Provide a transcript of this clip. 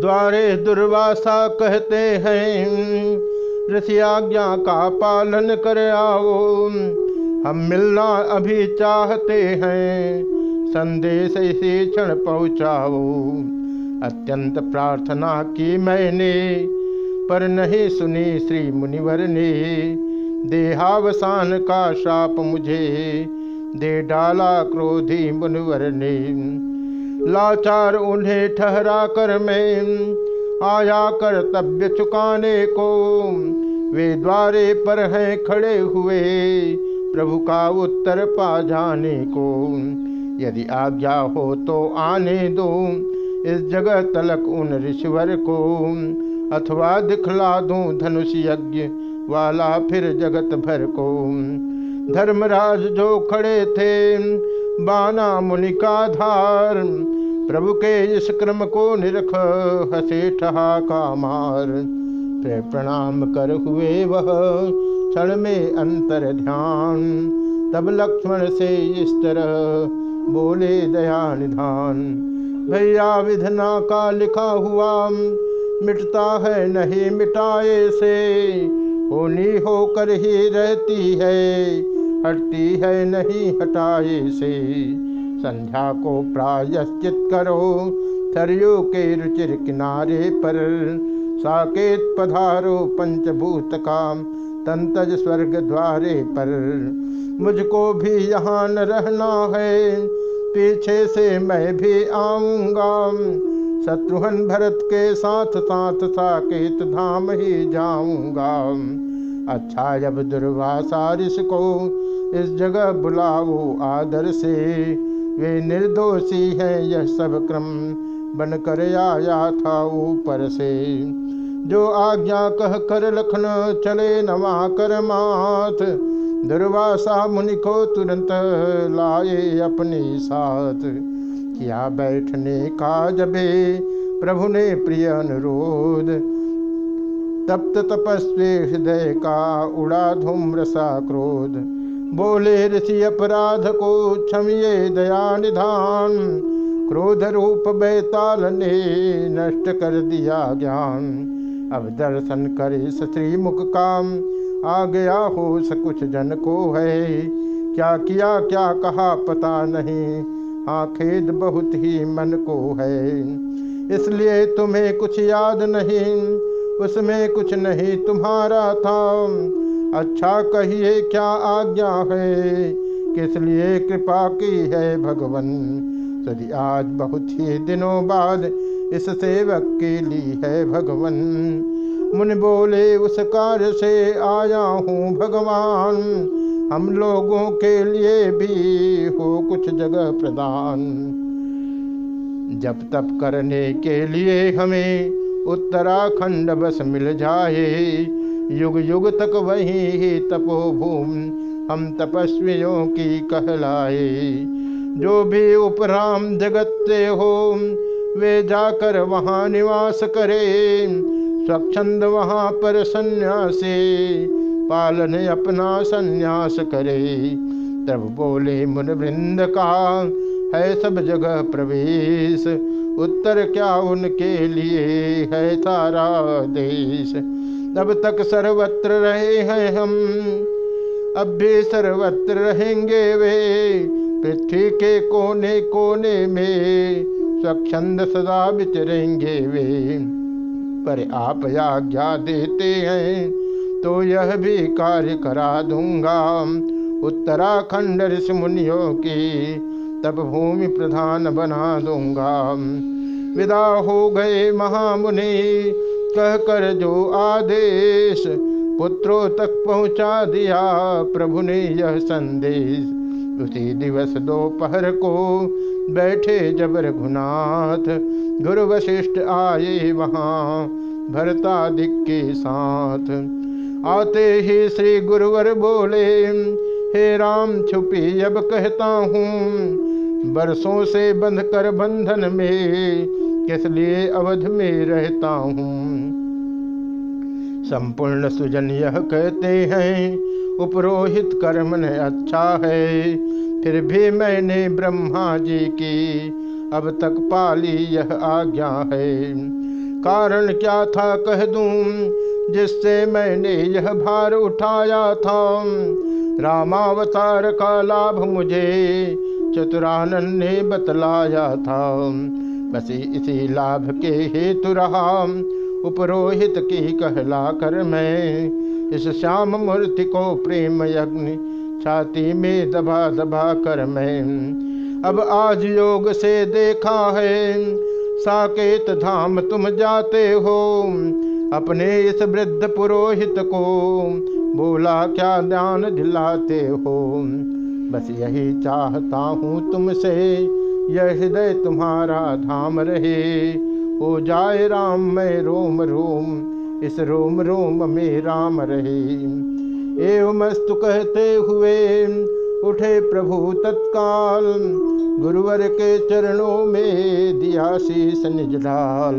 द्वारे दुर्वासा कहते हैं, ऋषि आज्ञा का पालन कर आओ। हम मिलना अभी चाहते हैं, संदेश इसी क्षण पहुँचाओ। अत्यंत प्रार्थना की मैंने, पर नहीं सुनी श्री मुनिवर ने। देहावसान का शाप मुझे दे डाला क्रोधी मुनिवर ने। लाचार उन्हें ठहरा कर मैं आया कर्तव्य चुकाने को। वे द्वारे पर हैं खड़े हुए, प्रभु का उत्तर पा जाने को। यदि आज्ञा हो तो आने दो, इस जगह तलक उन ऋषिवर को। अथवा दिखला दूँ धनुष यज्ञ वाला फिर जगत भर को। धर्मराज जो खड़े थे, बाना मुनि का धार प्रभु के इस क्रम को निरख हसे ठहाका मार प्रणाम कर हुए वह क्षण में अंतर ध्यान। तब लक्ष्मण से इस तरह बोले, दया निधान, भैया विधना का लिखा हुआ मिटता है, नहीं मिटाए से। होनी होकर ही रहती है, हटती है, नहीं हटाए से। संध्या को प्रायश्चित करो। थरियो के रुचिर किनारे पर साकेत पधारो पंचभूत काम तंतज स्वर्ग द्वारे पर। मुझको भी यहाँ न रहना है, पीछे से मैं भी आऊँगा। शत्रुघ्न भरत के साथ साथ साकेत धाम ही जाऊँगा। अच्छा जब दुर्वासा ऋष को इस जगह बुलाओ आदर से वे निर्दोषी हैं यह सब क्रम बन कर आया था ऊपर से। जो आज्ञा कह कर लखन चले नवा कर माथ, दुर्वासा मुनि को तुरंत लाए अपने साथ। किया बैठने का जबे प्रभु ने प्रिय अनुरोध। तप्त तपस्वी हृदय का उड़ा धूम्र सा क्रोध। बोले ऋषि अपराध को क्षमिये दया निधान क्रोध रूप बैताल ने नष्ट कर दिया ज्ञान। अब दर्शन करे श्री मुख काम। आ गया हो कुछ जन को है। क्या किया, क्या कहा पता नहीं। हाँ खेद बहुत ही मन को है। इसलिए तुम्हें कुछ याद नहीं। उसमें कुछ नहीं तुम्हारा था। अच्छा कहिए, क्या आज्ञा है? किस लिए कृपा की है भगवन? यदि आज बहुत ही दिनों बाद इस सेवक के लिए है भगवन, मुन बोले, उस कार्य से आया हूँ भगवान। हम लोगों के लिए भी हो कुछ जगह प्रदान। जब तप करने के लिए हमें उत्तराखंड बस मिल जाए युग युग तक वही ही तपोभूम हम तपस्वियों की कहलाए। जो भी उपराम जगत से हो, वे जाकर वहाँ निवास करे। स्वच्छंद वहाँ पर सन्यासे, पालन अपना सन्यास करे। तब बोले मुन वृंद का, है सब जगह प्रवेश, उत्तर क्या उनके लिए है सारा देश? तब तक सर्वत्र रहे हैं हम, अब भी सर्वत्र रहेंगे वे। पृथ्वी के कोने कोने में स्वच्छंद सदा विचरेंगे वे। पर आप आज्ञा देते हैं तो यह भी कार्य करा दूँगा। उत्तराखंड ऋषि मुनियों की तब भूमि प्रधान बना दूँगा। विदा हो गए महामुनि कहकर जो आदेश पुत्रों तक पहुँचा दिया, प्रभु ने यह संदेश उसी दिवस दोपहर को बैठे जब रघुनाथ गुरु वशिष्ठ आए वहाँ भरतादिक के साथ। आते ही श्री गुरुवर बोले, हे राम, छुपी, अब कहता हूँ, बरसों से बंध कर बंधन में किस लिए अवध में रहता हूँ? संपूर्ण सुजन यह कहते हैं, उपरोहित कर्म ने अच्छा है, फिर भी मैंने ब्रह्मा जी की अब तक पाली यह आज्ञा है। कारण क्या था कह दूँ, जिससे मैंने यह भार उठाया था? रामावतार का लाभ मुझे चतुरानंद ने बतलाया था। बस इसी लाभ के हेतु रहा। उपरोहित की कहला कर मैं इस श्याम मूर्ति को प्रेम यज्ञ छाती में दबा दबा कर मैं। अब आज योग से देखा है, साकेत धाम तुम जाते हो। अपने इस वृद्ध पुरोहित को बोला, क्या ध्यान दिलाते हो? बस यही चाहता हूँ तुमसे। यह हृदय तुम्हारा धाम रहे। ओ जाए राम, मैं रोम रोम, इस रोम रोम में राम रहे। एव मस्तु कहते हुए, उठे प्रभु तत्काल, गुरुवर के चरणों में दिया शीस निज डाल